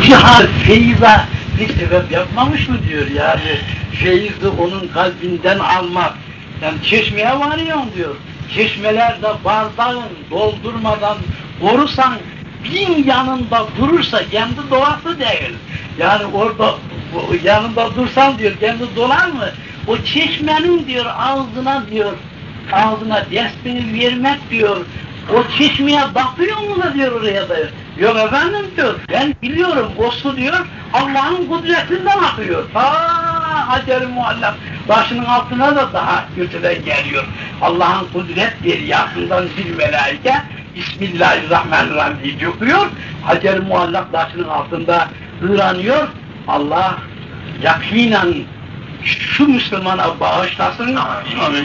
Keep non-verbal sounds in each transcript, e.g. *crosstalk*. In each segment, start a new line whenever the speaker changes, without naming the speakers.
İntihar feyiza bir sebep yapmamış mı diyor yani feyizi onun kalbinden almak. Yani çeşmeye varıyorsun diyor. Çeşmelerde bardağın doldurmadan korusan bin yanında durursa kendi doğası değil. Yani orada yanında dursan diyor kendi dolar mı? O çeşmenin diyor ağzına diyor ağzına desteği vermek diyor. O çeşmeye bakıyor mu da diyor oraya da. Yok efendim diyor. Ben biliyorum o su diyor Allah'ın kudretinden akıyor. Ta Hacer-i Muallak başının altına da daha kötüden geliyor. Allah'ın kudret deryasından bir melaike Bismillahirrahmanirrahim diye okuyor. Hacer-i Muallak başının altında hıranıyor. Allah yakinen şu Müslümana bağışlasın,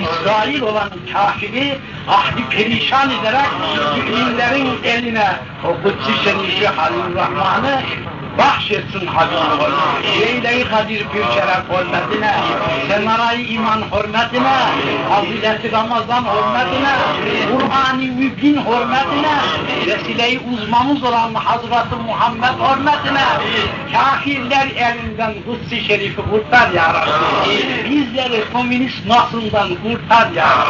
İsrail olan kafiri ahli perişan ederek müminlerin eline o Kudüs-i Şerif'i Halil Rahman'ı bahşetsin Habib'i Leyle-i Kadir Pürçeref hürmetine, Senaray iman hürmetine, Hazreti Ramazan hürmetine, Kur'an-ı Mübin hürmetine, vesile-i uzmamız olan Hazreti Muhammed hürmetine, kafirler elinden Kudüs-i Şerif'i kurtar ya Rabbi. Bizleri komünist nasıldan kurtar ya.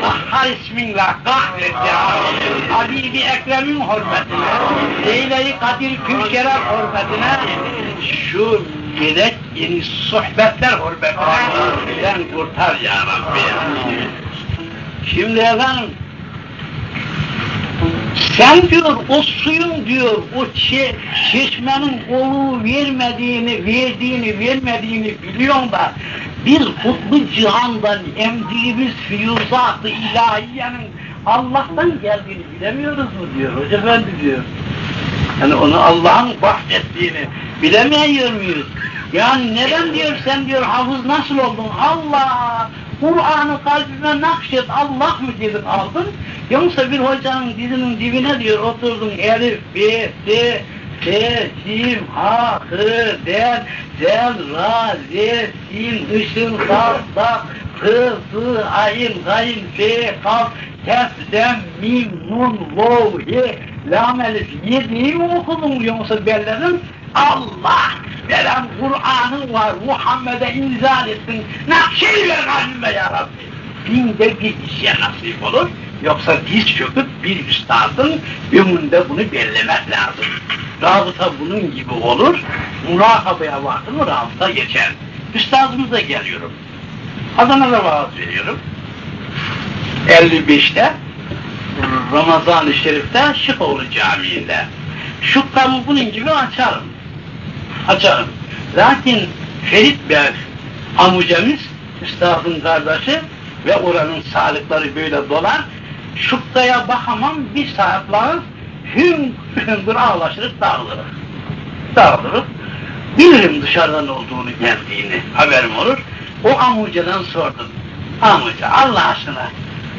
Mahha isminle kahret ya. Habibi Ekrem'in hürmetine, Leyle-i Kadir Pürçeref hürmetine, şu gerek yeni sohbetler hürmetine sen kurtar ya Rabbi. Şimdi efendim sen diyor o suyun diyor o çe çeşmenin olu vermediğini, verdiğini, vermediğini biliyorsun da biz kutlu cihandan emdiğimiz füyuzat-ı ilahiyenin Allah'tan geldiğini bilemiyoruz mu diyor Hoca Efendi diyor. Yani onu Allah'ın bahsettiğini bilemiyor muyuz? Yani neden diyor sen diyor hafız nasıl oldun? Allah! Kur'an'ı kalbime nakşet Allah mı dedin aldın? Yoksa bir hocanın dizinin dibine diyor oturdun elif, b, t, t, sim, ha, hı, del, del, ra, z, sin, ışın, kaf, dak, hı, sı, ayın, gayın, fe, kaf, kef, dem, mim, nun, vav, ye, lam, elif, yediği mi okudun yoksa belledin? Allah veren Kur'an'ın var, Muhammed'e inzal etsin, nakşeyle kalbime ya Rabbi. Binde bir işe nasip olur, yoksa diz çöküp bir üstadın önünde bunu bellemek lazım. Rabıta bunun gibi olur, murakabaya vardı mı rabıta geçer. Üstadımıza geliyorum. Adana'da vaaz veriyorum. 55'te Ramazan-ı Şerif'te Şıkoğlu Camii'nde. Şukkamı bunun gibi açarım. Açarım. Lakin Ferit Bey amucamız, üstadın kardeşi ve oranın sağlıkları böyle dolar. Şukkaya bakamam bir saatler hüngür hüngür ağlaşırıp dağılırız. Dağılırız. Bilirim dışarıdan olduğunu geldiğini haberim olur. O amucadan sordum. Amuca Allah aşkına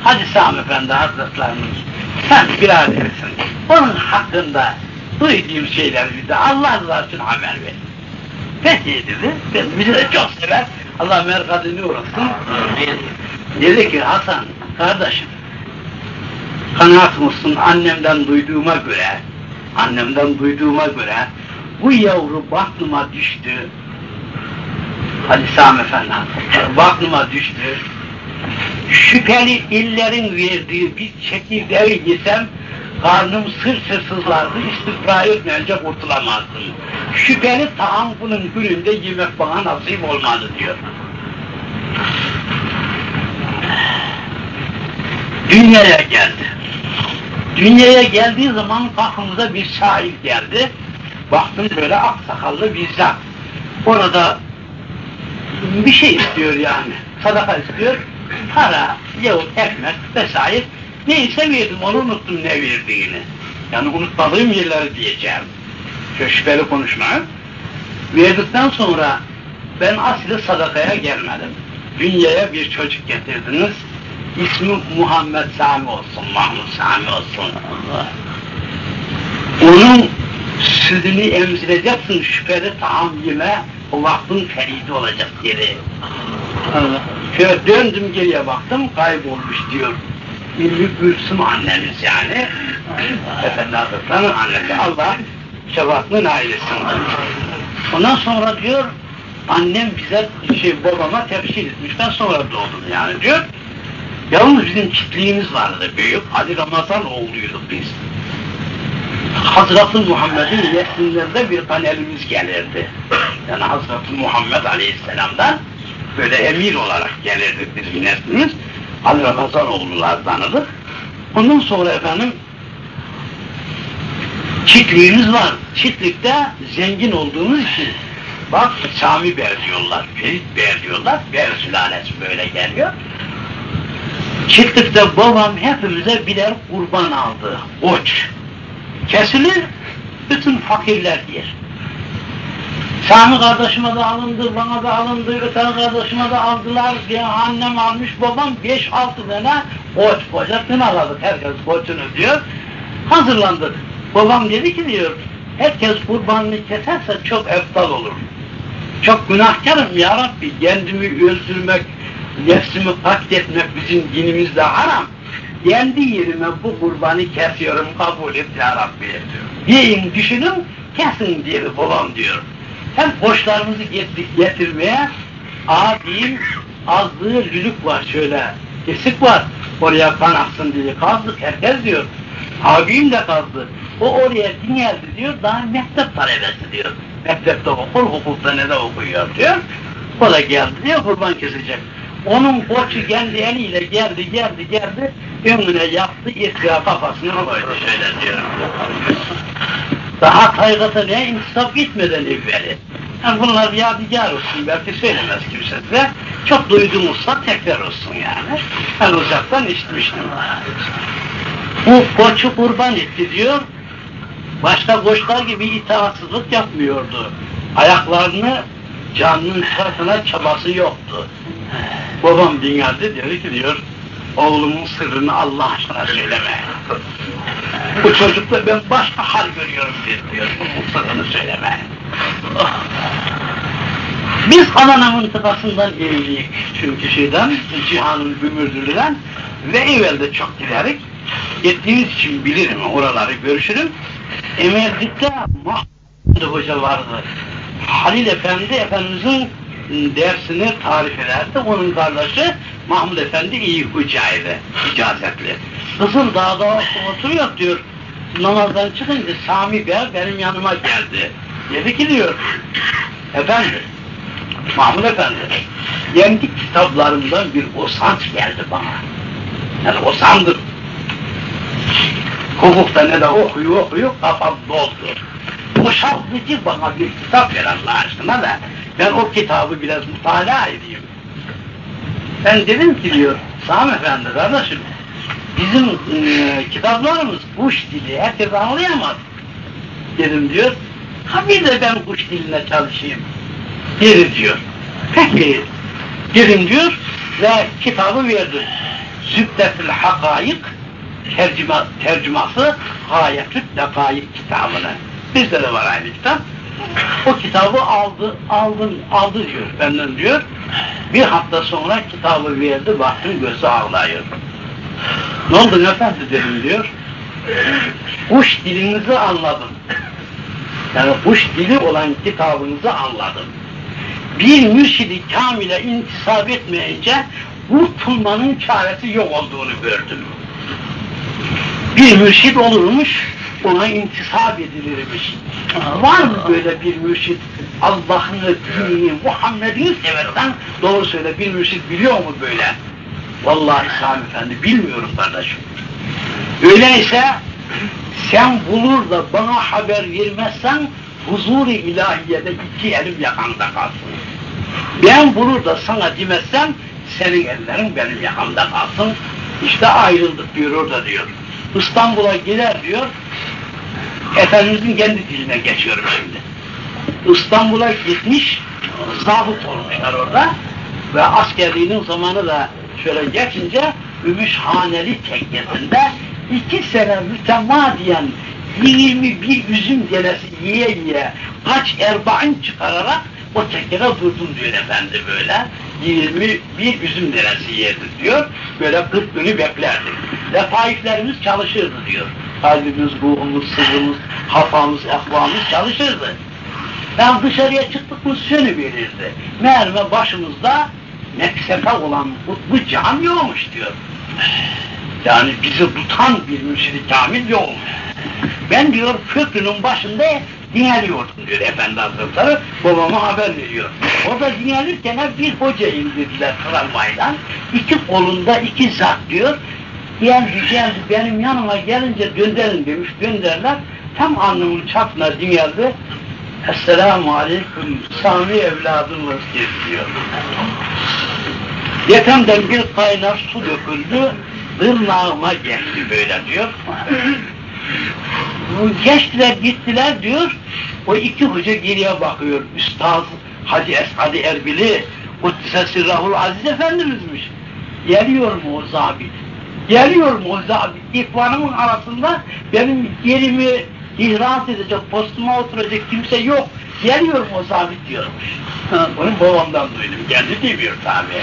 Hacı Sami Efendi Hazretlerimiz sen biradersin. Onun hakkında duyduğum şeyler bize Allah rızası için haber ver. Peki dedi. Ben, bizi de çok sever. Allah merkadını uğrasın. Dedi ki Hasan kardeşim kanaat mısın annemden duyduğuma göre annemden duyduğuma göre bu yavru baklıma düştü. Hadi Sami Efendi baklıma düştü şüpheli illerin verdiği bir çekirdeği yesem karnım sır sır sızlardı, istifra etmeyince kurtulamazdım. Şüpheli taam bunun gününde yemek bana nasip olmadı diyor. Dünyaya geldi. Dünyaya geldiği zaman aklımıza bir şair geldi. Baktım böyle aksakallı bir zat. Orada bir şey istiyor yani. Sadaka istiyor para, yahut ekmek vesaire neyse verdim onu unuttum ne verdiğini. Yani unutmadığım yerleri diyeceğim. Şöyle şüpheli konuşma. Verdikten sonra ben asli sadakaya gelmedim. Dünyaya bir çocuk getirdiniz. İsmi Muhammed Sami olsun, Mahmud Sami olsun. Allah. Onun sütünü emzireceksin şüpheli taam yeme, o vaktin feridi olacak geri. Allah. Şöyle döndüm geriye baktım, kaybolmuş diyor. Ümmü Gülsüm annemiz yani. Efendi Hazretleri'nin annesi Allah Cevat'ın ailesinden. Ondan sonra diyor, annem bize şey babama tefsir etmişten sonra doğdum yani diyor. Yalnız bizim çiftliğimiz vardı büyük. Ali Ramazan oğluyduk biz. Hazreti Muhammed'in neslinden bir panelimiz gelirdi. Yani Hazreti Muhammed Aleyhisselam'dan böyle emir olarak gelirdik bizim neslimiz. Ali Ramazan oğullardanıdır. Ondan sonra efendim çiftliğimiz var. Çiftlikte zengin olduğumuz için bak Sami Ber diyorlar, Ferit Ber diyorlar. Ber sülalesi böyle geliyor. Çiftlikte babam hepimize birer kurban aldı. Koç. Kesilir, bütün fakirler yer. Sami kardeşime de alındı, bana da alındı, öteki kardeşime de aldılar diye annem almış, babam 5-6 tane koç kocasını aladık, herkes koçunu diyor. Hazırlandık. Babam dedi ki diyor, herkes kurbanını keserse çok eftal olur. Çok günahkarım ya Rabbi, kendimi öldürmek, nefsimi katletmek bizim dinimizde haram. Kendi yerime bu kurbanı kesiyorum, kabul et ya Rabbi diyor. Yiyin, düşünün, kesin diyor babam diyor. Hem borçlarımızı getirmeye, abim azlığı lülük var şöyle, kesik var, oraya kan aksın diye kazdık, herkes diyor. Abim de kazdı. O oraya dinlerdi diyor, daha mektep talebesi diyor. Mektepte okur, hukukta ne de okuyor diyor. O da geldi diyor, kurban kesecek. Onun koçu kendi eliyle geldi, geldi, geldi, önüne yaptı, iftira kafasına koydu şöyle diyor. Daha taygata ne insaf gitmeden evveli. Yani bunlar yadigar olsun, belki söylemez kimse size. Çok duydumuzsa tekrar olsun yani. Ben uzaktan işitmiştim. Bu koçu kurban etti diyor, başka koçlar gibi itaatsızlık yapmıyordu. Ayaklarını canının tarafına çabası yoktu. Babam dinlerdi dedi ki diyor, oğlumun sırrını Allah aşkına söyleme. Bu çocukla ben başka hal görüyorum diyor, bunun sırrını söyleme. Biz Adana mıntıkasından evliyik çünkü şeyden, cihanın gümürdülüden ve evvelde çok giderik. Gittiğimiz için bilirim, oraları görüşürüm. Emezdik'te Mahmud Hoca vardı. Halil Efendi Efendimizin dersini tarif ederdi. Onun kardeşi Mahmud Efendi iyi hocaydı, icazetli. Kızıl dağda oturuyor diyor. Namazdan çıkınca Sami Bey benim yanıma geldi. Dedi ki diyor, efendi, Mahmud Efendi, kendi kitaplarımdan bir osanç geldi bana. Yani osandım. Hukukta ne de okuyor okuyor, kafam doldu. Boşaltıcı bana bir kitap ver Allah aşkına da, ben o kitabı biraz mutala edeyim. Ben dedim ki diyor, Sami Efendi kardeşim, bizim e, kitaplarımız kuş dili, herkes anlayamaz. Dedim diyor, ha bir de ben kuş diline çalışayım. Dedi diyor. Peki, dedim diyor ve kitabı verdim. Zübdetül Hakayık tercüme, tercüması Gayetül Dekayık kitabını. Bizde de var aynı kitap. O kitabı aldı, aldın, aldı diyor benden diyor. Bir hafta sonra kitabı verdi, baktım gözü ağlıyor. Ne oldu efendi dedim diyor. Kuş dilinizi anladım. Yani kuş dili olan kitabınızı anladım. Bir mürşidi kamile intisap etmeyince kurtulmanın çaresi yok olduğunu gördüm. Bir mürşid olurmuş, ona intisap edilirmiş. Var mı böyle bir mürşid Allah'ını, dinini, Muhammed'ini seversen doğru söyle bir mürşid biliyor mu böyle? Vallahi Sami Efendi bilmiyorum kardeşim. Öyleyse sen bulur da bana haber vermezsen huzur-i ilahiyede iki elim yakanda kalsın. Ben bulur da sana demezsem senin ellerin benim yakamda kalsın. İşte ayrıldık diyor orada diyor. İstanbul'a gider diyor. Efendimizin kendi diline geçiyorum şimdi. İstanbul'a gitmiş, zabıt olmuşlar orada ve askerliğinin zamanı da şöyle geçince Ümüşhaneli teknesinde iki sene mütemadiyen 21 üzüm denesi yiye yiye kaç erbain çıkararak o teknede durdum diyor efendi böyle. 21 üzüm denesi yerdi diyor. Böyle 40 günü beklerdi. Lefaiflerimiz çalışırdı diyor. Kalbimiz, ruhumuz, sırrımız, hafamız, ehvamız çalışırdı. Ben dışarıya çıktık mı sönüverirdi. Meğerme başımızda meksefe olan kutbu can yokmuş diyor. Yani bizi tutan bir mürşid kamil yokmuş. Ben diyor köprünün başında dinliyordum diyor Efendi Hazretleri, babama haber veriyor. O da dinlenirken bir hoca indirdiler tramvaydan, iki kolunda iki zat diyor, geldi geldi benim yanıma gelince döndürün demiş, gönderler, tam alnımın çapına dinledi, Esselamu Aleyküm Sami evladımız diyor. Yetemden bir kaynar su döküldü, tırnağıma geçti böyle diyor. Geçtiler gittiler diyor, o iki hoca geriye bakıyor, Üstaz Hacı Esad Erbili, Kuddise Sirrahul Aziz Efendimizmiş. Geliyor mu o zabit? Geliyor mu o zabit? İhvanımın arasında benim yerimi ihraz edecek, postuma oturacak kimse yok. Geliyor mu o zabit diyormuş. Onun babamdan duydum. Kendi demiyor tabi.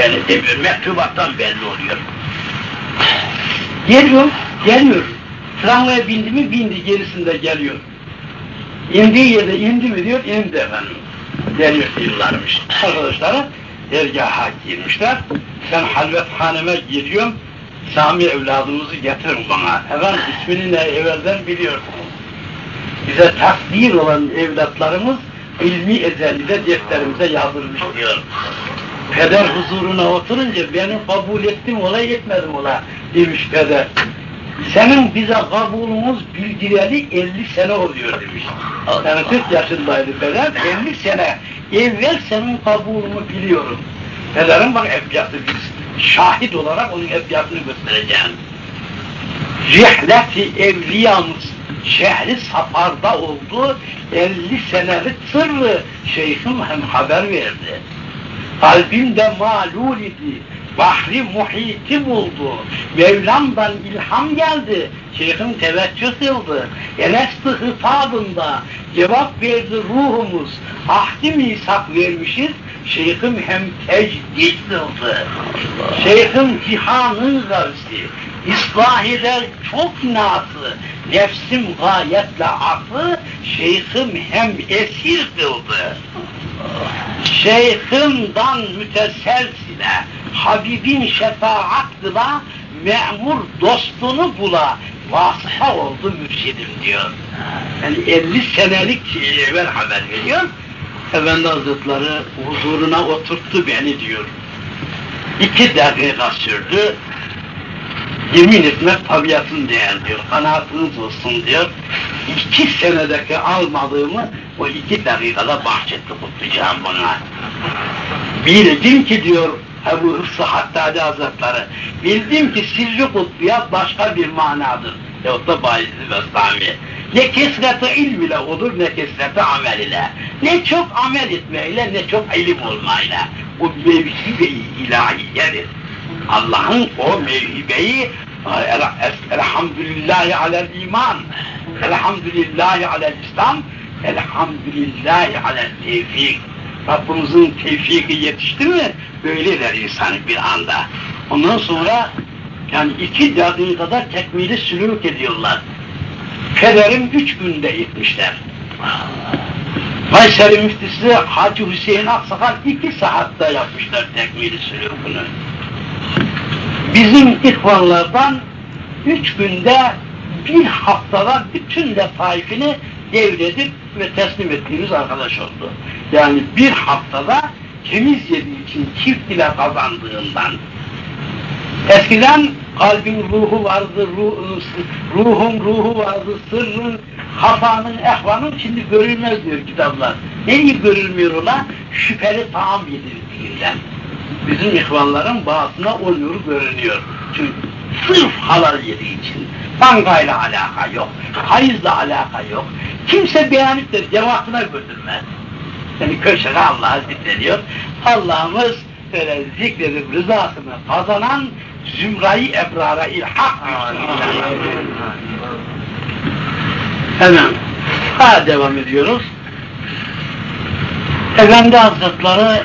Yani demiyor, mektubattan belli oluyor. Geliyor, geliyor. Tramvaya bindi mi bindi, gerisinde geliyor. İndiği yerde indi mi diyor, indi efendim. Geliyor diyorlarmış. Arkadaşları dergaha girmişler. Ben halvethaneme giriyorum. Sami evladımızı getirin bana. Efendim ismini ne evvelden biliyorsunuz. Bize takdir olan evlatlarımız ilmi ezelide defterimize yazılmış diyor. Peder huzuruna oturunca benim kabul ettim ola etmedim ola demiş peder. Senin bize kabulümüz bildireli 50 sene oluyor demiş. Yani 40 yaşındaydı peder, 50 sene evvel senin kabulünü biliyorum. Pederim bak ebcatı biz şahit olarak onun ebcatını göstereceğim. Rihleti evliyamız şehri safarda oldu, 50 senelik sırrı şeyhim hem haber verdi. Kalbimde malul idi, bahri muhiti buldu. Mevlam'dan ilham geldi. Şeyhim teveccüh kıldı. Elesti hitabında cevap verdi ruhumuz. Ahdi misak vermişiz. Şeyhim hem tecdid kıldı. Şeyhim cihanın gavsi. İslah eder çok nası. Nefsim gayetle aklı. Şeyhim hem esir kıldı. Şeyhimdan müteselsile Habibin şefaatla memur dostunu bula vasıta oldu mürşidim diyor. Yani 50 senelik evvel haber veriyor. Efendi Hazretleri huzuruna oturttu beni diyor. İki dakika sürdü. Yemin etmek tabiatın değer diyor. Kanaatınız olsun diyor. İki senedeki almadığımı o iki dakikada bahçetti kutlayacağım buna. Bildim ki diyor Ebu Hıfzı Hattadi Hazretleri, bildim ki sirri kutbiyat başka bir manadır. Yahut da Bayezid Bestami. Ne kesreti ilm ile olur, ne kesreti amel ile. Ne çok amel etmeyle, ne çok ilim olmayla. O mevhibe-i ilahiyedir. Allah'ın o mevhibeyi Elhamdülillahi alel iman, Elhamdülillahi alel İslam, Elhamdülillahi alel tevfik. Rabbimizin tevfiki yetişti mi böyle der insan bir anda. Ondan sonra yani iki dakikada tekmili sülük ediyorlar. Pederim üç günde etmişler. Kayseri müftisi Hacı Hüseyin Aksakal iki saatte yapmışlar tekmili sülükünü. Bizim ihvanlardan üç günde bir haftada bütün letaifini devredip ve teslim ettiğimiz arkadaş oldu. Yani bir haftada temiz yediği için çift ile kazandığından. Eskiden kalbin ruhu vardı, ruh, ruhun ruhu vardı, sırrın, hafanın, ehvanın şimdi görülmez diyor kitaplar. Neyi görülmüyor ola? Şüpheli taam yedirdiğinden. Bizim ihvanların bazısına o nur görünüyor. Çünkü sırf halal yediği için. Bankayla alaka yok, hayızla alaka yok. Kimse beyanıptır, cemaatine götürmez. Yani köşede Allah'ı zikrediyor. Allah'ımız böyle zikredip rızasını kazanan zümrayı ebrara ilhak Hemen. Ha devam ediyoruz. Efendi Hazretleri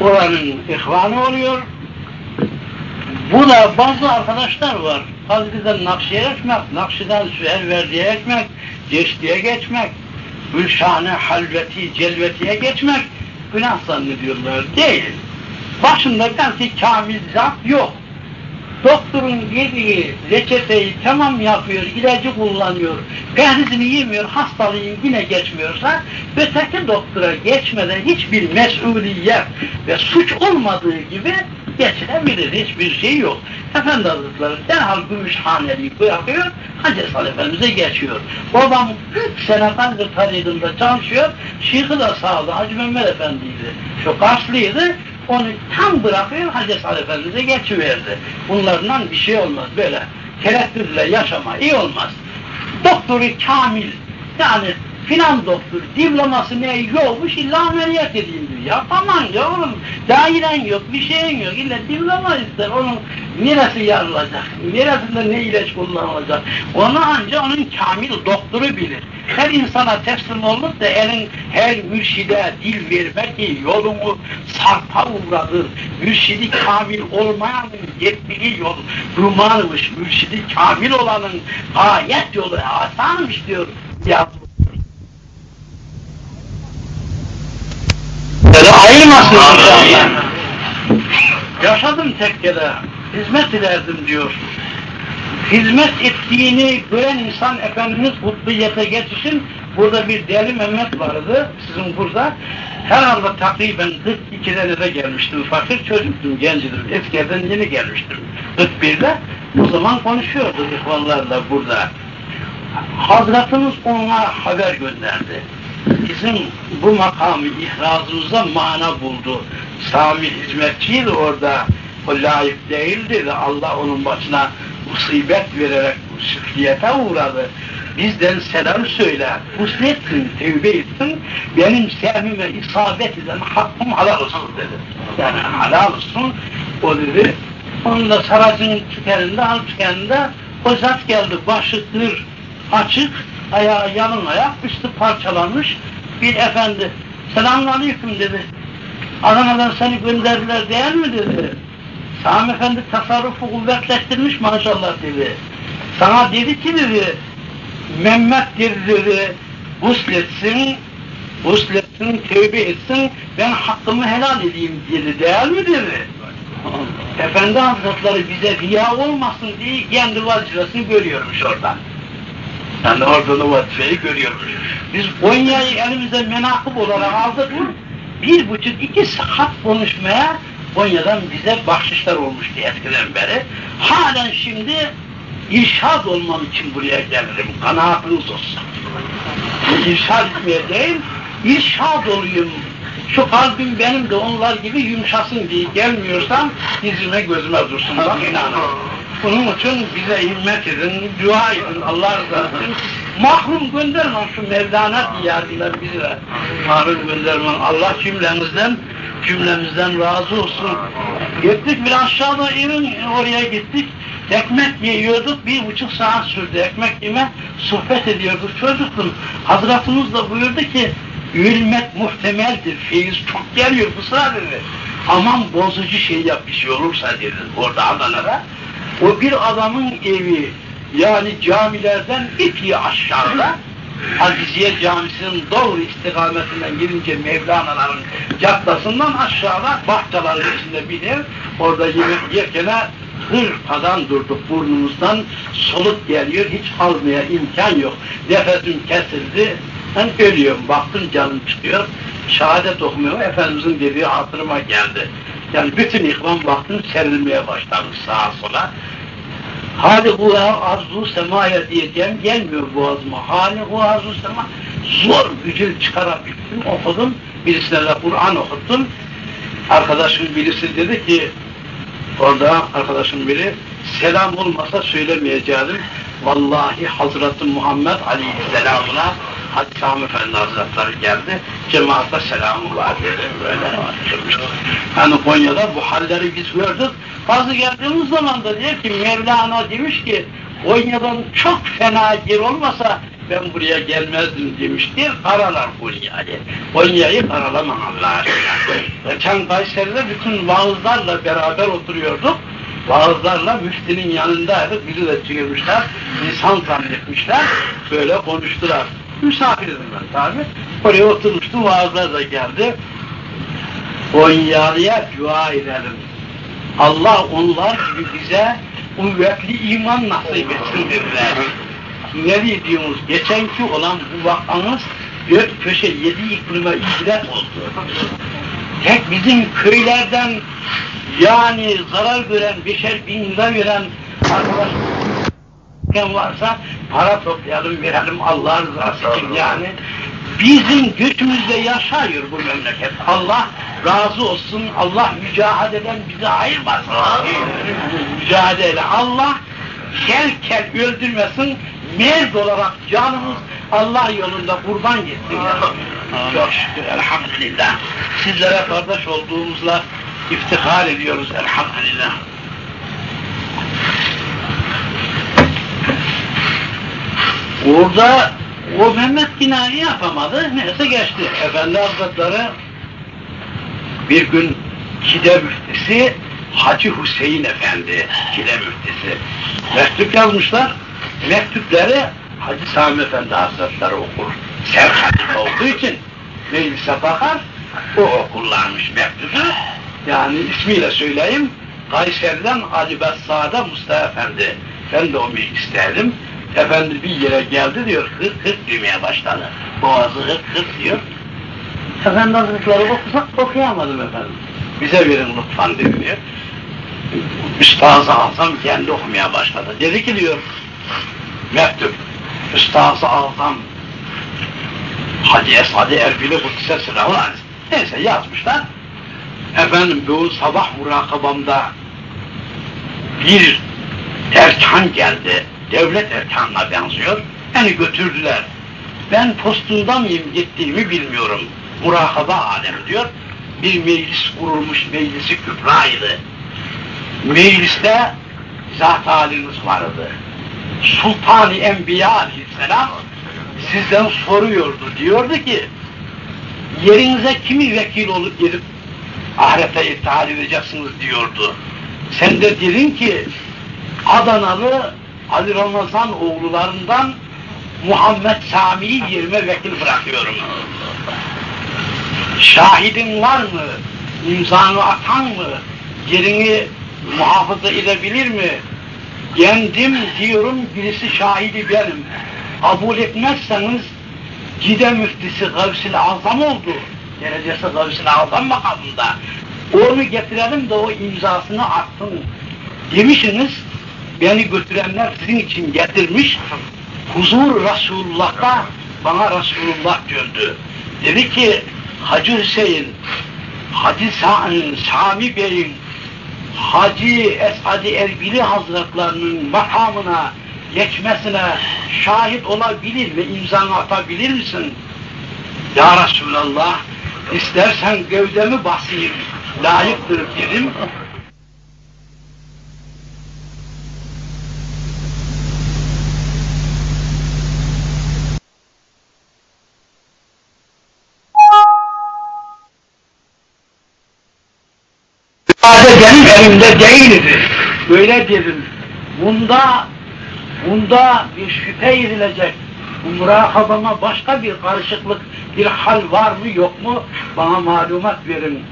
oranın ihvanı oluyor. Bu da bazı arkadaşlar var. Fazlı'dan Nakşi'ye ekmek, Nakşi'den Süherverdi'ye ekmek, Ceşti'ye geçmek, Gülşahane, Halveti, Celveti'ye geçmek günah zannediyorlar. Değil. Başında belki kamil zat yok. Doktorun dediği reçeteyi tamam yapıyor, ilacı kullanıyor, pehrizini yemiyor, halığın yine geçmiyorsa, öteki doktora geçmeden hiçbir mesuliyet ve suç olmadığı gibi geçirebilir, hiçbir şey yok. Efendi Hazretleri derhal Gümüşhaneli'yi bırakıyor, Hacı Esad Efendimiz'e geçiyor. Babam 3 sene Kadir tarihinde çalışıyor, Şeyh'i de sağdı, Hacı Mehmet Efendi'ydi. Şu Karslıydı, onu tam bırakıyor, Hacı Esad Efendimiz'e geçiverdi. Bunlardan bir şey olmaz böyle. Tereddütle yaşama iyi olmaz. Doktoru kamil, yani filan doktor, diploması ne yokmuş, illa ameliyat edeyim diyor. Yapamam ya oğlum, dairen yok, bir şeyin yok, illa diploma ister, onun neresi yarılacak, neresinde ne ilaç kullanılacak, onu ancak onun kamil doktoru bilir. Her insana teslim olup da elin her mürşide dil vermek ki yolunu sarpa uğradır. Mürşidi kamil olmayanın yetmili yol dumanmış, mürşidi kamil olanın gayet yolu asanmış diyor. Ya Böyle ayırmasın inşallah. Yaşadım tekkede, hizmet ederdim diyor. Hizmet ettiğini gören insan Efendimiz kutliyete geçişin burada bir deli Mehmet vardı, sizin burada. Herhalde takriben 42'de de gelmiştim, fakir çocuktum, gencidim, eskerden yeni gelmiştim. 41'de, o zaman konuşuyordu ihvanlarla burada. Hazretimiz ona haber gönderdi bizim bu makamı ihrazımıza mana buldu. Sami hizmetçiydi orada. O layık değildi Allah onun başına musibet vererek şükriyete uğradı. Bizden selam söyle, husnetsin, tevbe etsin, benim sevmime isabet eden hakkım halal olsun dedi. Yani halal olsun, o dedi. Onunla saracın tükeninde, al tükeninde o zat geldi, başı açık, ayağı yalın ayak, üstü parçalanmış bir efendi. Selamun aleyküm dedi. Adana'dan seni gönderdiler değil mi dedi. Sami Efendi tasarrufu kuvvetleştirmiş maşallah dedi. Sana dedi ki dedi, Mehmet dedi, gusletsin, gusletsin, tövbe etsin, ben hakkımı helal edeyim dedi, değil mi dedi. Efendi Hazretleri bize riya olmasın diye kendi vazifesini görüyormuş oradan. Yani orada o vazifeyi görüyoruz. Biz Konya'yı elimize menakıb olarak aldık mı, bir buçuk iki saat konuşmaya Konya'dan bize bahşişler olmuştu eskiden beri. Halen şimdi irşad olmam için buraya gelirim, kanaatınız olsun. İrşad etmeye değil, irşad olayım. Şu kalbim benim de onlar gibi yumuşasın diye gelmiyorsam, dizime gözüme dursun, bak inanın. Bunun için bize himmet edin, dua edin, Allah rızası için. Mahrum göndermem şu Mevlana diyarıyla bize. Mahrum göndermem. Allah cümlemizden, cümlemizden razı olsun. Gittik bir aşağıda inin oraya gittik. Ekmek yiyorduk, bir buçuk saat sürdü ekmek yeme, sohbet ediyorduk. Çocuktum, Hazretimiz da buyurdu ki, ülmet muhtemeldir, feyiz çok geliyor sıra dedi. Aman bozucu şey yap bir şey olursa dedi orada Adana'da. O bir adamın evi, yani camilerden ipi aşağıda, Aziziye Camisi'nin doğru istikametinden girince Mevlana'ların caddasından aşağıda bahçelerin içinde bir ev, orada yemek yerken hırpadan durduk burnumuzdan, soluk geliyor, hiç almaya imkan yok. Nefesim kesildi, ben ölüyorum, baktım canım çıkıyor, şehadet okumuyor, Efendimizin dediği hatırıma geldi. Yani bütün ihvan baktım serilmeye başlamış sağa sola. Hali bu arzu semaya diyeceğim gelmiyor boğazıma. Hali bu arzu sema zor gücül çıkarabildim okudum. Birisine de Kur'an okuttum. Arkadaşım birisi dedi ki orada arkadaşım biri selam olmasa söylemeyeceğim. Vallahi Hazreti Muhammed Aleyhisselam'ına Hacı Sami Efendi Hazretleri geldi. Cemaate selamı var dedi. Böyle Yani Konya'da bu halleri biz gördük. Bazı geldiğimiz zaman da diyor ki Mevlana demiş ki Konya'dan çok fena yer olmasa ben buraya gelmezdim demiştir. Karalar Konya'yı. Konya'yı aşkına. Geçen Kayseri'de bütün vaazlarla beraber oturuyorduk. Vaazlarla müftinin yanındaydık. Bizi de çığırmışlar. insan zannetmişler. Böyle konuştular. Misafirim ben tabi. Oraya oturmuştum. Vaazlar da geldi. Konya'ya dua edelim. Allah onlar gibi bize kuvvetli iman nasip etsin dediler. Ne diyorsunuz? Geçenki olan bu vakanız dört köşe yedi iklime ibret oldu. Tek bizim köylerden yani zarar gören, beşer bin lira veren arkadaş varsa para toplayalım, verelim Allah rızası için yani. Bizim götümüzde yaşıyor bu memleket. Allah razı olsun, Allah mücadeleden bizi ayırmasın. Mücadele. Allah kel kel öldürmesin, merd olarak canımız Allah yolunda kurban gitsin. Çok şükür, elhamdülillah. Sizlere kardeş olduğumuzla iftihar ediyoruz, elhamdülillah. Orada o Mehmet binayı yapamadı, neyse geçti. Efendi Hazretleri bir gün Kide müftisi Hacı Hüseyin Efendi, Kide müftisi. Mektup yazmışlar. Mektupları Hacı Sami Efendi Hazretleri okur. Serhat olduğu için meclise bakar, o okurlarmış mektubu. Yani ismiyle söyleyeyim, Kayseri'den Ali Bessa'da Mustafa Efendi. Ben de o meclisteydim. Efendi bir yere geldi diyor, hırt hırt demeye başladı. Boğazı hırt hırt diyor. Efendi Hazretleri okusa okuyamadım efendim. Bize verin lütfen dedi diyor. Üstazı Azam kendi okumaya başladı. Dedi ki diyor, mektup, Üstazı Azam Hacı Esad-ı Erbil'i Kudüs'e sıralım. Neyse yazmışlar. Efendim bu sabah murakabamda bir erkan geldi. Devlet erkanına benziyor. Beni götürdüler. Ben postundan mıyım gittiğimi bilmiyorum. Murakaba alemi diyor. Bir meclis kurulmuş, meclisi kübraydı. Mecliste zat haliniz vardı. Sultan-ı Enbiya aleyhisselam sizden soruyordu. Diyordu ki, yerinize kimi vekil olup gelip ahirete ithal edeceksiniz diyordu. Sen de dedin ki, Adanalı Ali Ramazan oğullarından Muhammed Sami'yi yerime vekil bırakıyorum. Şahidin var mı? İmzanı atan mı? Yerini muhafaza edebilir mi? Yendim diyorum, birisi şahidi benim. Kabul etmezseniz Cide müftisi Gavsil Azam oldu. Derecesi Gavsil Azam makamında. Onu getirelim de o imzasını atsın demişsiniz. Beni götürenler sizin için getirmiş. Huzur Resulullah'ta bana Resulullah döndü. Dedi ki Hacı Hüseyin, Hacı Sa Sami Bey'in Hacı Esad-ı Erbili Hazretlerinin makamına geçmesine şahit olabilir mi, imzanı atabilir misin? Ya Resulallah, istersen gövdemi basayım, layıktır dedim. İfade benim elimde değildi. Böyle dedim. Bunda bunda bir şüphe edilecek. Murakabama başka bir karışıklık, bir hal var mı yok mu? Bana malumat verin.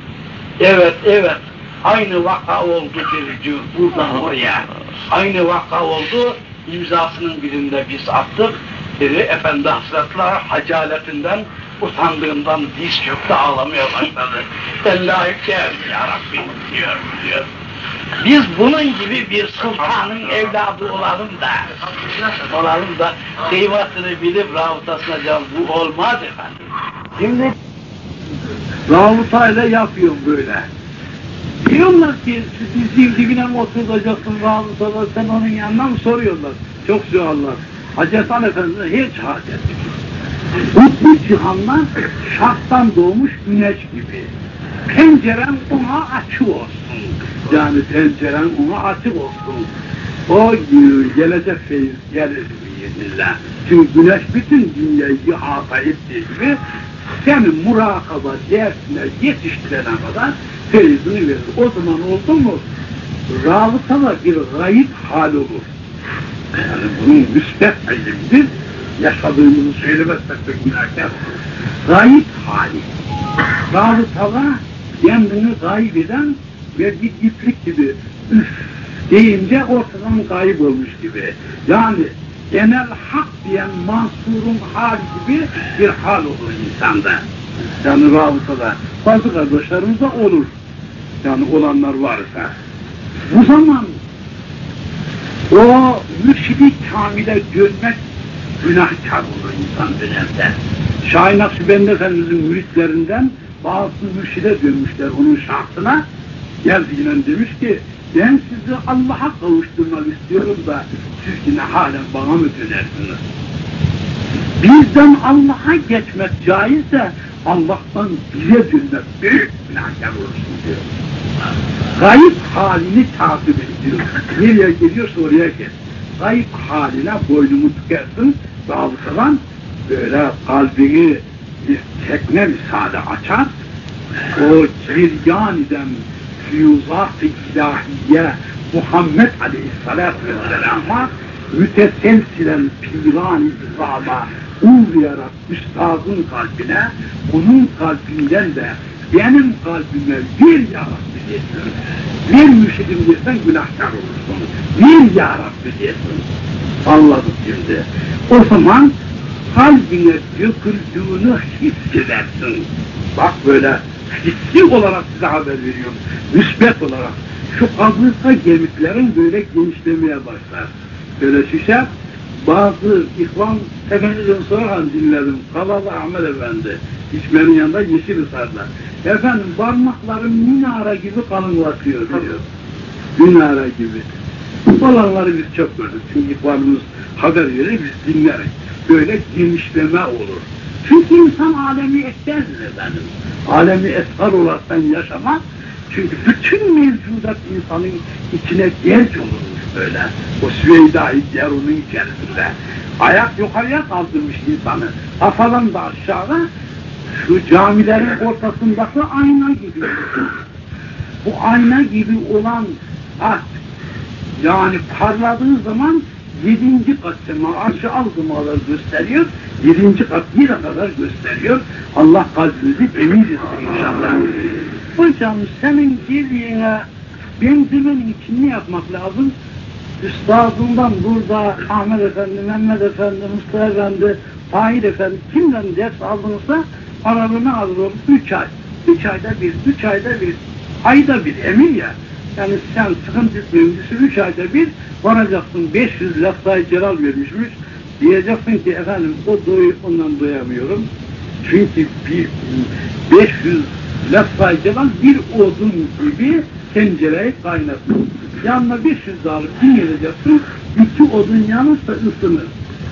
Evet, evet. Aynı vaka oldu dedi buradan oraya. Aynı vaka oldu. İmzasının birinde biz attık. Dedi Efendi Hazretleri hacaletinden utandığından diz çöktü ağlamaya başladı. Ben layık değilim ya Rabbim diyor, diyor. Biz bunun gibi bir sultanın evladı olalım da, olalım da kıymetini bilip rabıtasına can bu olmaz efendim. Şimdi rabıtayla yapıyorum böyle. Diyorlar ki dizin dibine mi oturacaksın rabıtada sen onun yanına mı soruyorlar. Çok suallar. Hacı Hasan Efendi'ne hiç hacet. Bu cihanlar şahtan doğmuş güneş gibi. Penceren ona açık olsun. Yani penceren ona açık olsun. O gelecek feyiz gelir biiznillah. Çünkü güneş bütün dünyayı ihata ettiği gibi senin murakaba dersine yetiştirene kadar feyizini verir. O zaman oldu mu rabıtada bir gayip hal olur. Yani bunun müsbet ilimdir. Yaşadığımızı söylemezsek de günahkar. Gayip hali. Rabıtada kendini gayip eden ve bir iplik gibi üf deyince ortadan kayıp olmuş gibi. Yani genel hak diyen mansurun hal gibi bir hal olur insanda. Yani rabıtada. Bazı kardeşlerimiz de olur. Yani olanlar varsa. Bu zaman o mürşidi kamile dönmek günahkar olur insan dönemde. Şahin Akşibendi Efendimizin müritlerinden bazı mürşide dönmüşler onun şahsına. Geldiğinden demiş ki ben sizi Allah'a kavuşturmak istiyorum da siz yine halen bana mı dönersiniz? Bizden Allah'a geçmek caizse Allah'tan bize dönmek büyük günahkar olursun diyor. Gayip halini takip ediyor. Nereye geliyorsa oraya gel. Gayip haline boynumu tükersin, rabıtadan böyle kalbini bir tekne misali açar, o ceryan eden füyuzat-ı ilahiye Muhammed Aleyhisselatü Vesselam'a müteselsilen piran-ı izama uğrayarak üstadın kalbine, onun kalbinden de benim kalbime bir ya Rabbi desin. Bir müşrikim desen günahkar olursun. Bir ya Rabbi desin. Anladık şimdi. O zaman kalbine döküldüğünü hissedersin. Bak böyle hissi olarak size haber veriyorum. Müsbet olarak. Şu kaburga kemiklerin böyle genişlemeye başlar. Böyle şişer. Bazı ihvan efendiden sonra dinledim. Kalalı Ahmet Efendi. İçmenin yanında yeşil ısarlar. Efendim parmaklarım minare gibi kalınlaşıyor diyor. Minare gibi. Olanları biz çok gördük. Çünkü ihvanımız haber verir, biz dinleriz. Böyle genişleme olur. Çünkü insan alemi ekberdir efendim. Alemi eshar olaraktan yaşamak, çünkü bütün mevcudat insanın içine gerç olurmuş böyle. O Süveyda-i onun içerisinde. Ayak yukarıya kaldırmış insanı. Kafadan da aşağıda şu camilerin ortasındaki ayna gibi. Bu ayna gibi olan at yani parladığı zaman yedinci kat sema, arşı gösteriyor, yedinci kat yine kadar gösteriyor. Allah kalbimizi temiz etsin inşallah. Hocam senin girdiğine benzemenin için ne yapmak lazım? Üstadından burada Ahmet Efendi, Mehmet Efendi, Mustafa Efendi, Tahir Efendi kimden ders aldınızsa aralarına alır olur. Üç ay. Üç ayda bir, üç ayda bir, ayda bir emin ya. Yani sen sıkıntı etmiyorsun, üç ayda bir varacaksın 500 lafzayı celal vermişmiş. Diyeceksin ki efendim o doyu ondan doyamıyorum. Çünkü bir 500 lafzayı celal bir odun gibi tencereyi kaynatın. Yanına 500 daha alıp dinleyeceksin. İki odun yanırsa ısınır.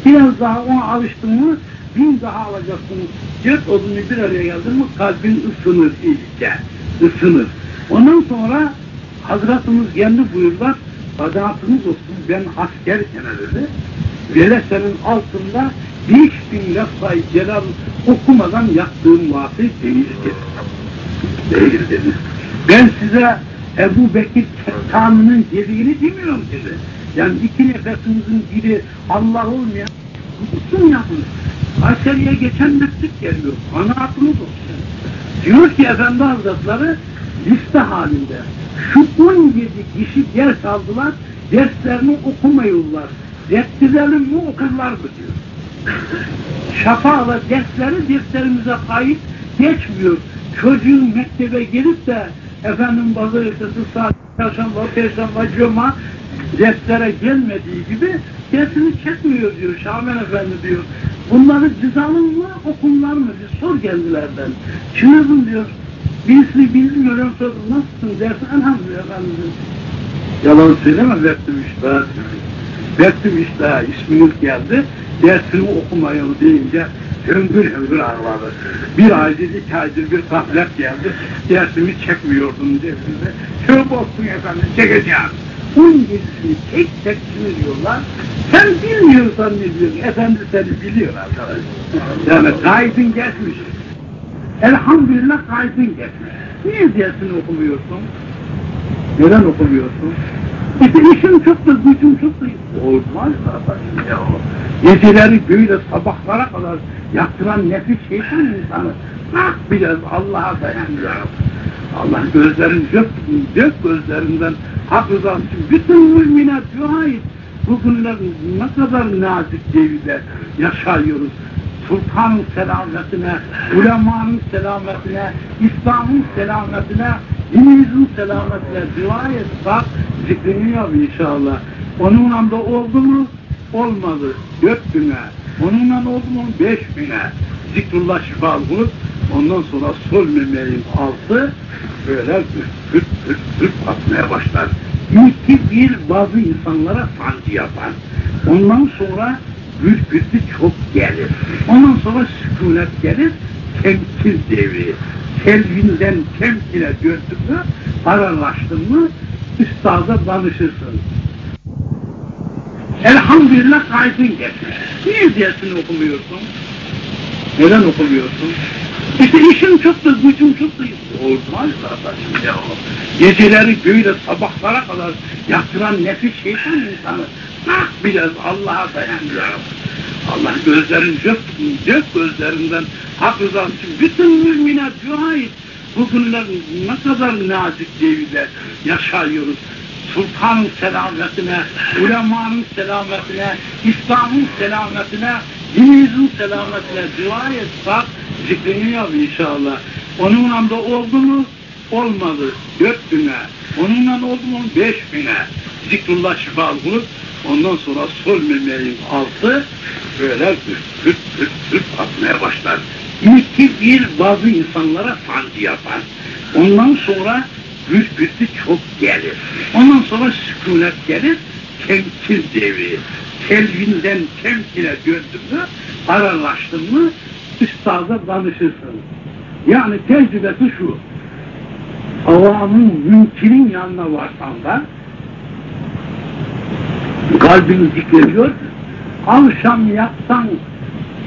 Biraz daha ona alıştın mı bin daha alacaksın. Dört odunu bir araya geldin mi kalbin ısınır iyice. Isınır. Ondan sonra Hazretimiz kendi buyurlar, kanaatınız olsun ben askerken dedi, Velese'nin altında beş bin lafzayı celal okumadan yaktığım vakı değildir. Değil dedi. Ben size Ebu Bekir Kettan'ın dediğini demiyorum dedi. Yani iki nefesinizin biri Allah olmayan bütün yapın. Kayseri'ye geçen mektup geliyor. Kanaatınız olsun. Diyor ki Efendi Hazretleri liste halinde şu 17 kişi ders aldılar, derslerini okumayırlar. Derslerini mi okurlar mı diyor. *laughs* Şafakla dersleri derslerimize kayıt geçmiyor. Çocuğun mektebe gelip de efendim bazı ertesi saat çarşamba, perşembe, cuma derslere gelmediği gibi dersini çekmiyor diyor Şahmen Efendi diyor. Bunları cızalım mı okunlar mı? Bir sor kendilerden. Çınırın diyor. Birisini bilmiyorum sordum. Nasılsın dersin? Elhamdülillah efendim. Yalan söyleme verdim işte. Verdim işte isminiz geldi. Dersini okumayalım deyince hüngür hüngür ağladı. Bir aydır, iki aydır bir gaflet geldi. Dersimi çekmiyordum dersinde. Tövbe olsun efendim çekeceğim. On yedisini tek tek çeviriyorlar. Sen bilmiyorsan ne diyorsun? Efendi seni biliyor arkadaş. Yani kaydın geçmiş. Elhamdülillah kaydın geçmiş. Niye dersini okumuyorsun? Neden okumuyorsun? İşim çıktı, gücüm çıktı. Olmaz kardeşim ya. Geceleri böyle sabahlara kadar yaktıran nefis şeytan insanı. Bak biraz Allah'a dayan ya. Allah gözlerin dök, dök gözlerinden hak rızası için bütün mümine dua et. Bugünler ne kadar nazik devirde yaşıyoruz. Sultanın selametine, ulemanın selametine, İslam'ın selametine, dinimizin selametine dua et. Bak yap inşallah. Onunla da oldu mu? Olmadı. Dört güne. Onunla oldu mu? Beş güne. Zikrullah şifa ondan sonra sol memeğin altı böyle püt püt püt püt atmaya başlar. İlk bir bazı insanlara sancı yapar. Ondan sonra ürkütü çok gelir. Ondan sonra sükunet gelir, temsil devri. Selvinden temsile döndün mü, kararlaştın mı, üstada danışırsın. Elhamdülillah kaydın geçmiş. Niye dersini okumuyorsun? Neden okumuyorsun? İşte işim çıktı, gücüm çıktı. Olmaz kardeşim ya. Geceleri böyle sabahlara kadar yaktıran nefis şeytan insanı. Bak biraz Allah'a dayan ya. Allah gözlerin dök, dök gözlerinden hak rızası bütün mümine dua et. Bugünler ne kadar nazik devirde yaşıyoruz. Sultanın selametine, ulemanın selametine, İslam'ın selametine, dinimizin selametine dua et. Bak zikrini yap inşallah. Onunla da oldu mu? Olmadı. Dört güne. Onunla oldu mu? Beş güne. Zikrullah şifa bulup ondan sonra sol memeğin altı böyle püt püt püt püt atmaya başlar. İlk bir bazı insanlara sancı yapar. Ondan sonra ürkütü çok gelir. Ondan sonra sükunet gelir, temsil devri. Selvinden temsile döndün mü, kararlaştın mı, üstada danışırsın. Yani tecrübesi şu, avamın mümkinin yanına varsan da, kalbini zikrediyor, akşam yatsan,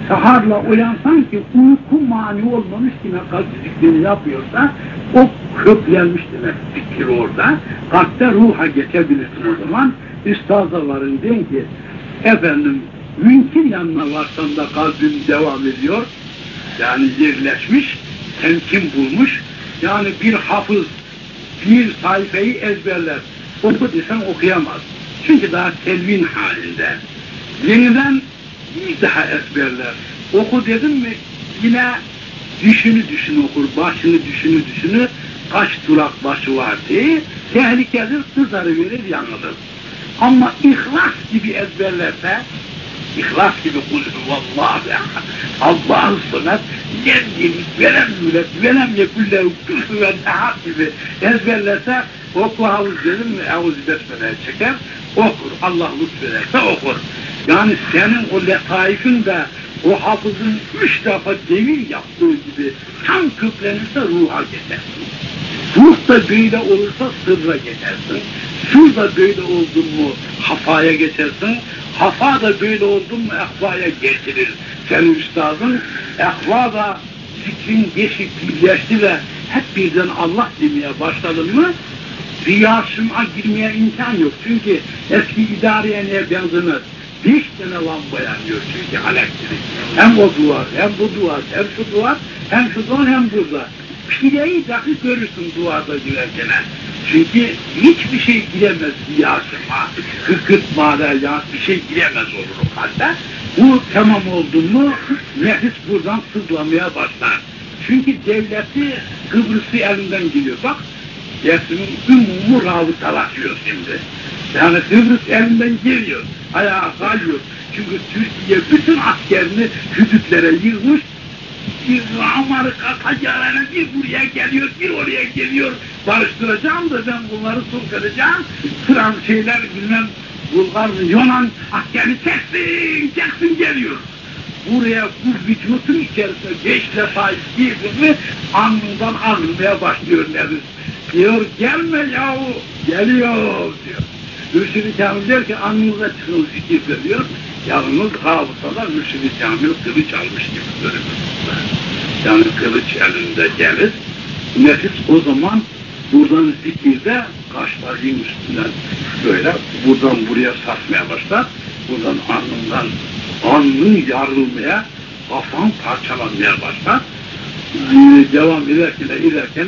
saharla uyansan ki uyku mani olmamış kime kalp zikrini yapıyorsa, o köklenmiş demek fikir orada. Kalpte ruha geçebilirsin o zaman. Üstadaların deyin ki, efendim, mümkün yanına varsan da kalbim devam ediyor. Yani yerleşmiş, temkin bulmuş. Yani bir hafız bir sayfayı ezberler. Oku desen okuyamaz. Çünkü daha telvin halinde. Yeniden bir daha ezberler. Oku dedim mi yine düşünü düşün okur, başını düşünü düşünü kaç durak başı var diye tehlikeli sızarı verir yanılır. Ama ihlas gibi ezberlerse İhlas gibi kulü vallahi Allah'ı sımet yendim velem yület velem yekullehu küfü ve gibi ezberlerse oku havuz dedim mi havuz besmele çeker okur Allah lütfederse okur yani senin o letaifin de o hafızın üç defa devir yaptığı gibi tam köklenirse ruha geçersin. Ruh da böyle olursa sırra geçersin. Sır da böyle oldun mu hafaya geçersin. Hafa da böyle oldun mu ehvaya geçirir. Senin üstadın ehva da zikrin geçip birleşti ve hep birden Allah demeye başladın mı riyasına girmeye imkan yok. Çünkü eski idareye neye benzemez. Beş tane lamba yanıyor çünkü elektrik. Hem o duvar, hem bu duvar, hem şu duvar, hem şu duvar, hem burada. Pireyi dahi görürsün duvarda girerken. Çünkü hiçbir şey giremez riyasıma, kıkırtmada ya bir şey giremez olur o halde. Bu tamam oldu mu nefis buradan sızlamaya başlar. Çünkü devleti Kıbrıs'ı elinden geliyor. Bak Dersimin ümumu rabıtalaşıyor şimdi. Yani Kıbrıs elinden geliyor, ayağa kalıyor. Çünkü Türkiye bütün askerini hüdütlere yığmış, bir Amerika tacarana bir buraya geliyor, bir oraya geliyor. Barıştıracağım da ben bunları edeceğim. Frans şeyler bilmem Bulgar, Yunan askerini çeksin, çeksin geliyor. Buraya bu vücutun içerisinde beş defa girdi mi alnından ayrılmaya başlıyor nefis. Diyor gelme yahu, geliyor diyor. Mürşid-i Kamil der ki alnınıza çıkın zikir veriyor. Yalnız hafızalar Mürşid-i Kamil kılıç almış gibi görünür. Yani kılıç elinde gelir. Nefis o zaman Buradan zikirde kaşların üstünden böyle buradan buraya sarsmaya başlar. Buradan alnından alnın yarılmaya, kafan parçalanmaya başlar. Ee, devam ederken ilerken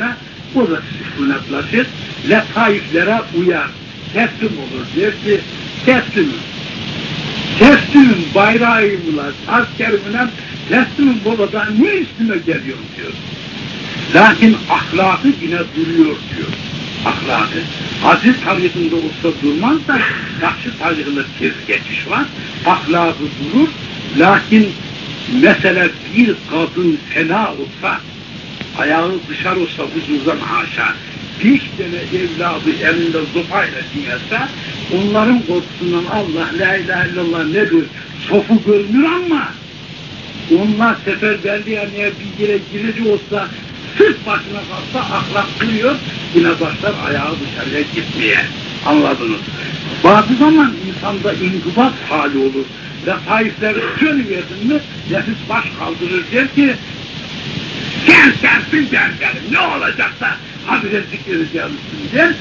o da sükunetlaşır. Letaiflere uyar. Teslim olur. Der ki teslimim. Teslimim bayrağımla, askerimle teslimim babadan ne üstüme geliyorum diyor. Lakin ahlakı yine duruyor diyor. Ahlakı. Aziz tarihinde olsa durmaz da yakşı tarihinde tez geçiş var. Ahlakı durur. Lakin mesela bir kadın fena olsa, ayağı dışarı olsa huzurdan haşa, bir tane evladı elinde zopayla dinlerse, onların korkusundan Allah la ilahe illallah nedir? Sofu görünür ama onlar seferberliğe bir yere girici olsa Sırt başına kalsa ahlak duruyor, yine başlar ayağı dışarıya gitmeye. Anladınız. Bazı zaman insanda inkubat hali olur. Ve faizler verdin mi nefis baş kaldırır der ki gel gelsin gel gelim ne olacaksa habire zikredeceğim der.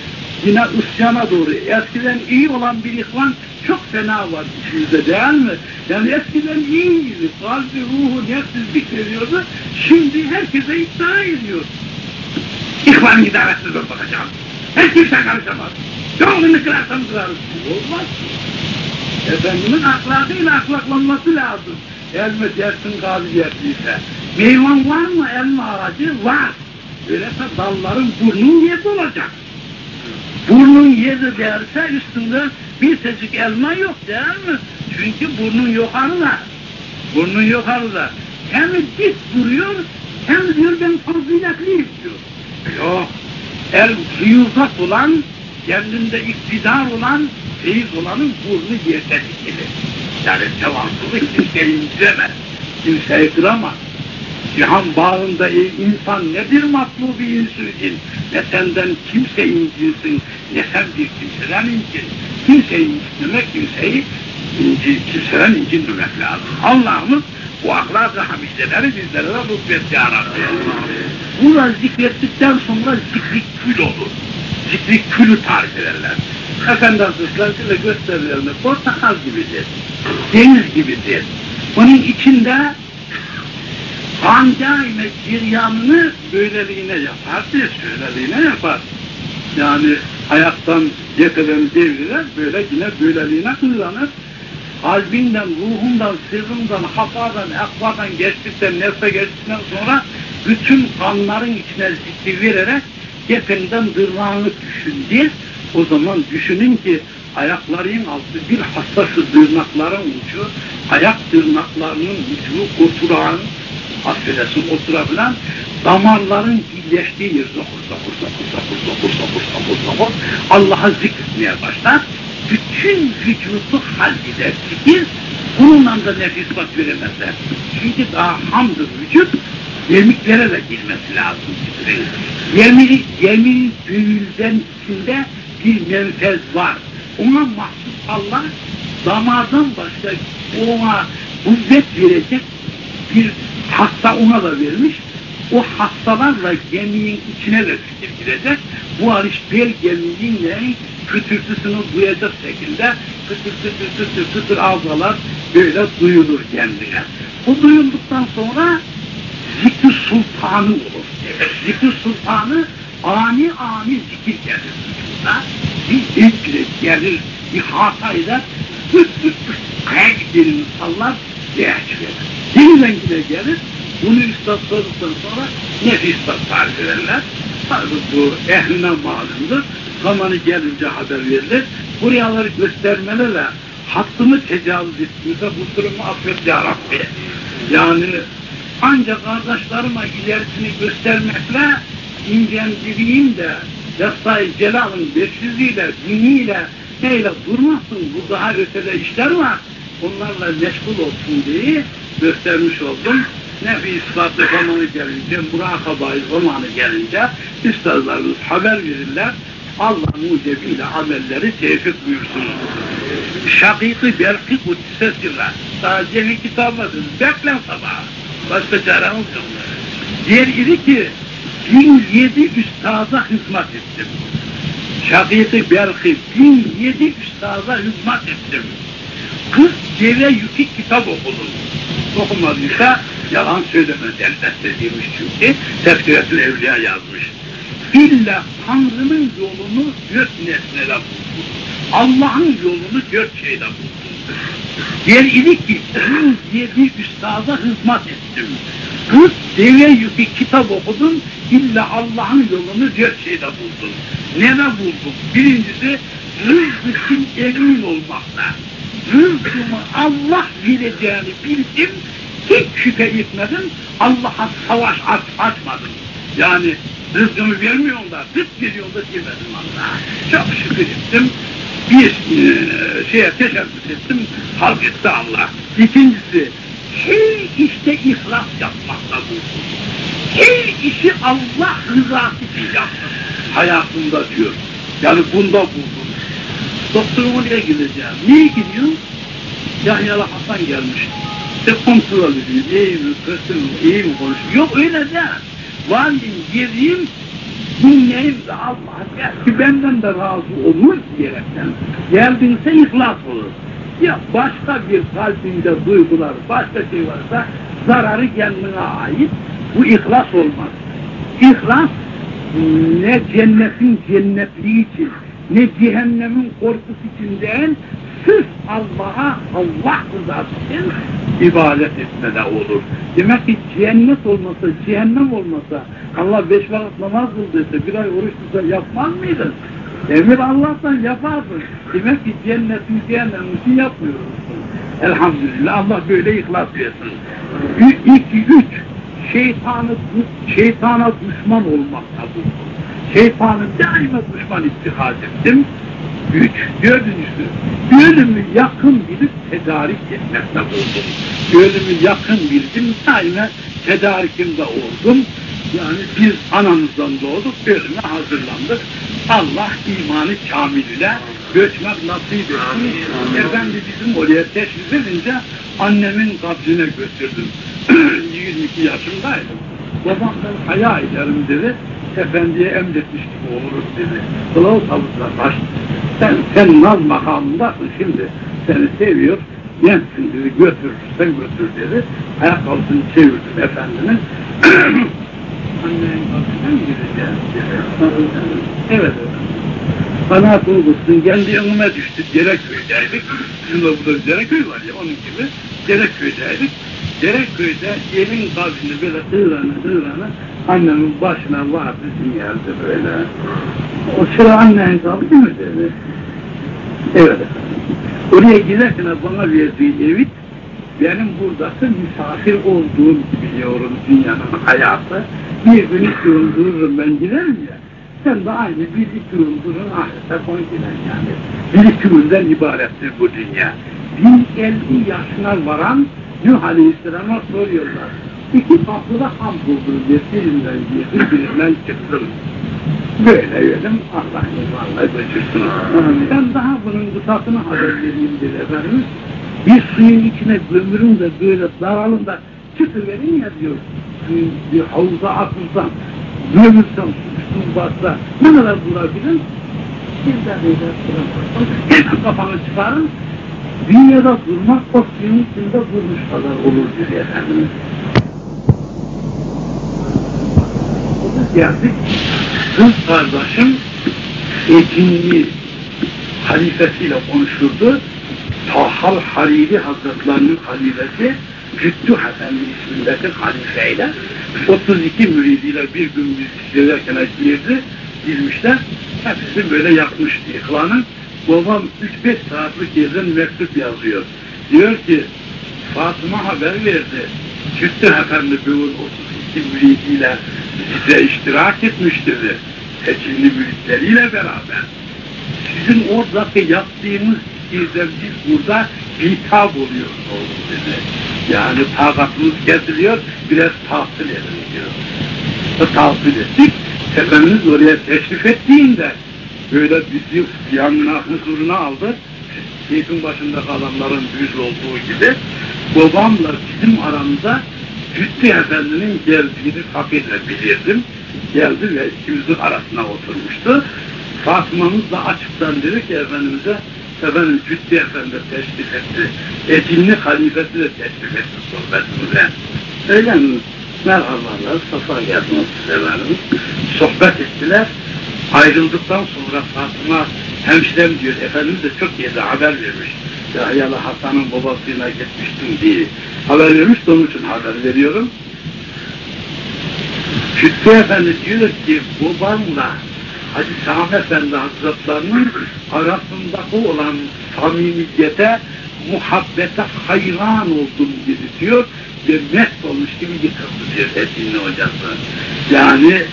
Yine isyana doğru. Eskiden iyi olan bir ihvan çok fena var içimizde değil mi? Yani eskiden iyiydi. Kalbi, ruhu, nefsi zikrediyordu. Şimdi herkese iddia ediyor. İhvanın idaresiz ben bakacağım. Her kimse karışamaz. Yolunu kırarsan kırarız. Olmaz. Efendimin ahlakıyla ahlaklanması lazım. Elme dersin kabiliyetliyse. Meyvan var mı elma ağacı? Var. Öyleyse dalların burnun yedi olacak. Burnun yedi derse üstünde bir tecik elma yok değil mi? Çünkü burnun yukarıda. Burnun yukarıda. Hem dik duruyor hem diyor ben faziletliyim diyor. Yok. El fiyuzat olan, kendinde iktidar olan, feyiz olanın burnu yerde dikili. Yani tevansızlık kimseyi indiremez. Kimseyi kıramaz. Cihan bağında ey insan nedir matlubi insücin? Ne senden kimse incinsin, ne sen bir kimseden incin. Kimseyi incitmemek, kimseyi inci, kimseden incinmemek lazım. Allah'ımız bu ahlak-ı hamideleri bizlere de lütfet ya Rabbi. Bunu zikrettikten sonra zikri kül olur. Zikri külü tarif ederler. Efendi Hazretleri size gösterilerinde portakal gibidir, deniz gibidir. Onun içinde Pancayla ciryanını böyleliğine yapar diye şöyleliğine yapar. Yani ayaktan yetelen devriler böyle yine böyleliğine kullanır. Kalbinden, ruhundan, sırrından, hafadan, akvadan geçtikten, nefse geçtikten sonra bütün kanların içine zikri vererek cephenden dırnağını düşündü. O zaman düşünün ki ayakların altı bir hassası tırnakların ucu, ayak tırnaklarının ucu oturan, affedersin oturabilen damarların birleştiği yer zokur zokur zokur zokur zokur zokur zokur zokur Allah'a zikretmeye başlar. Bütün vücudu halleder zikir. Bununla da nefis bak veremezler. Çünkü daha hamdır vücut yemiklere de girmesi lazım zikrin. Yemini, yemin büyülden içinde bir menfez var. Ona mahsus Allah damardan başka ona kuvvet verecek bir hasta ona da vermiş. O hastalarla gemiyin içine de fikir girecek. Bu hariç bel gemiğinle kütürtüsünü duyacak şekilde kıtır kıtır kıtır kıtır ağzalar böyle duyulur kendine. O duyulduktan sonra zikr sultanı olur. Zikr sultanı ani ani zikir gelir vücuda. Bir zikre gelir, eder, üst üst üst kaya gider insanlar, değer verir. Yeniden yine gelir, bunu üstad sorduktan sonra nefis tarif ederler. Tabi bu ehline malumdur. Zamanı gelince haber verilir. Buryaları göstermelerle hattımı tecavüz ettiğimde bu durumu affet ya Rabbi. Yani ancak kardeşlerime ilerisini göstermekle incenciliğim de Yastay Celal'ın beşiziyle, diniyle neyle durmasın, bu daha ötede işler var. Onlarla meşgul olsun diye göstermiş oldum. Nefi ispatı zamanı gelince, murakabayı zamanı gelince üstadlarımız haber verirler. Allah mucebiyle amelleri tevfik buyursun. Şakîk-i berki kudüse sirra. Daha cemi kitabıdır. Beklen sabah. Başka çaremiz yok. Diğer idi ki bin yedi üstada hizmet ettim. Belki bin yedi üstada hizmet ettim. Kız deve yükü kitap okudum. Okumadıysa yalan söylemez elbette demiş çünkü. Tezkiretül Evliya yazmış. İlla Tanrı'nın yolunu dört nesnede buldum. Allah'ın yolunu dört şeyde buldum. Diğer idi ki, yedi üstada hizmet ettim. Kız deve yükü kitap okudum, illa Allah'ın yolunu dört şeyde buldum. Nede buldum? Birincisi, rızk için emin olmakta. Rızkımı Allah vereceğini bildim, hiç şüphe etmedim, Allah'a savaş aç, açmadım. Yani rızkımı vermiyor da, rızk veriyor da demedim Allah'a. Çok şükür ettim, bir e, şeye teşebbüs ettim, halk etti Allah. İkincisi, her işte ihlas yapmakla buldum. Her işi Allah rızası için yaptım. Hayatımda diyor. Yani bunda buldum. Doktorum oraya gideceğim. Niye gidiyorsun? Yahyalı Hasan gelmiş. İşte kontrol ediyor. İyi mi, kötü mü, iyi mi konuşuyor? Yok öyle değil. Valim, geleyim, dinleyeyim de Allah belki benden de razı olur diyerekten. Geldinse ihlas olur. Ya başka bir kalbinde duygular, başka şey varsa zararı kendine ait. Bu ihlas olmaz. İhlas ne cennetin cennetliği için, ne cehennemin korkusu için değil, sırf Allah'a, Allah rızası için ibadet etmede olur. Demek ki cennet olmasa, cehennem olmasa, Allah beş vakit namaz kıl bir ay oruç tutsa yapmaz mıydın? Emir Allah'tan yaparsın. Demek ki cennetin cehennemin için yapmıyoruz. Elhamdülillah Allah böyle ihlas versin. İki, üç, şeytanı, şeytana düşman olmakta bu. Şeytanı daima düşman istihaz ettim. Üç, dördüncüsü, ölümü yakın bilip tedarik etmekte buldum. Ölümü yakın bildim, daima tedarikimde oldum. Yani biz anamızdan doğduk, ölüme hazırlandık. Allah imanı kamil ile göçmek nasip etsin. Efendi bizim oraya teşrif edince annemin kabrine götürdüm. *clears throat* 22 yaşındaydım. Babam ben haya ederim dedi. Efendiye emretmiş gibi oluruz dedi. Kılavuz havuzla taş. Sen, sen naz makamındasın şimdi. Seni seviyor. Gençsin dedi. Götür, sen götür dedi. Ayakkabısını çevirdim efendinin. *clears throat* Annenin kapısına mı gireceğiz. Evet efendim. Bana bulgursun, kendi önüme düştü. Dereköy'deydik. Şurada burada bir Dereköy var ya, onun gibi. Dereköy'deydik. Dereköy'de evin kabrini böyle hırlanı hırlanı annemin başına vardı geldi böyle. O sıra annen kaldı değil mi dedi. Evet. Oraya giderken bana verdiği evit benim buradaki misafir olduğum biliyorum dünyanın hayatı. Bir gün iki gün dururum ben giderim ya. Sen de aynı bir iki gün durun ahirete koy giden yani. Bir iki günden ibarettir bu dünya. 1050 yaşına varan Nuh Aleyhisselam'a soruyorlar. İki tatlıda ham buldum diye birinden girdim, birinden çıktım. Böyle yedim, Allah imanla götürsün. Ben daha bunun kısasını haber vereyim dedi efendimiz. Bir suyun içine gömürün de böyle daralın da çıkıverin ya diyor. Suyun bir havuza atılsam, gömülsem, su bassa ne kadar durabilir? Bir dakika duramazsam, hemen kafanı çıkarın, dünyada durmak o suyun içinde durmuş kadar olur diyor Efendimiz. Geldik, kız kardeşim Ecinli halifesiyle konuşurdu. Tahal Hariri Hazretlerinin halifesi Cüddü Efendi ismindeki halifeyle 32 müridiyle bir gün biz gelirken girdi, girmişler. Hepsi böyle yakmıştı ihlanı. Babam 3-5 saatlik yerden mektup yazıyor. Diyor ki Fatıma haber verdi. Cüddü Efendi bugün 32 müridiyle size iştirak etmiştir. Seçimli müritleriyle beraber. Sizin oradaki yaptığınız şeyden biz burada bitap oluyoruz oğlum dedi. Yani takatımız kesiliyor, biraz tahsil edin diyor. Tahsil ettik, Efendimiz oraya teşrif ettiğinde böyle bizi yanına huzuruna aldı. Keyfin başında kalanların düz olduğu gibi babamla bizim aramızda Cüddü Efendi'nin geldiğini fakirle bilirdim. geldi ve ikimizin arasına oturmuştu. Fatıma'mız da açıktan dedi ki Efendimiz'e efendim Cüddü Efendi teşrif etti. Etinli halifesi de teşrif etti sohbetimize. Öyle mi? Merhabalar, safa geldiniz efendim. Sohbet ettiler. Ayrıldıktan sonra Fatıma hemşirem diyor, Efendimiz de çok yedi haber vermiş. Yahyalı Hasan'ın babasıyla gitmiştim diye haber vermiş de onun için haber veriyorum. Şükrü Efendi diyor ki babamla Hacı Sami Efendi Hazretlerinin arasındaki olan samimiyete, muhabbete hayran oldum gibi diyor ve mest olmuş gibi yıkıldı diyor Esinli hocası. Yani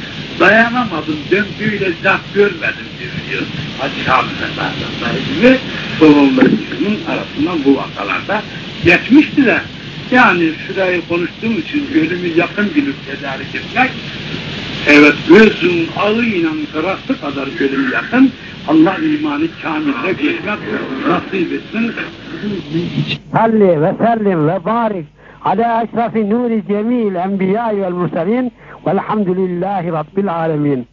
dayanamadım, ben böyle zat görmedim diyor. Hacı Sami Efendi Hazretleri gibi sorunlarının arasından bu vakalarda geçmişti de yani şurayı konuştuğum için ölümü yakın bilip tedarik etmek Evet, gözün ağıyla karası kadar ölüm yakın. Allah imanı kamille geçmek nasip etsin.
salli ve sellim ve barik ala eşrafi nuri cemil enbiya vel murselin velhamdülillahi rabbil alemin.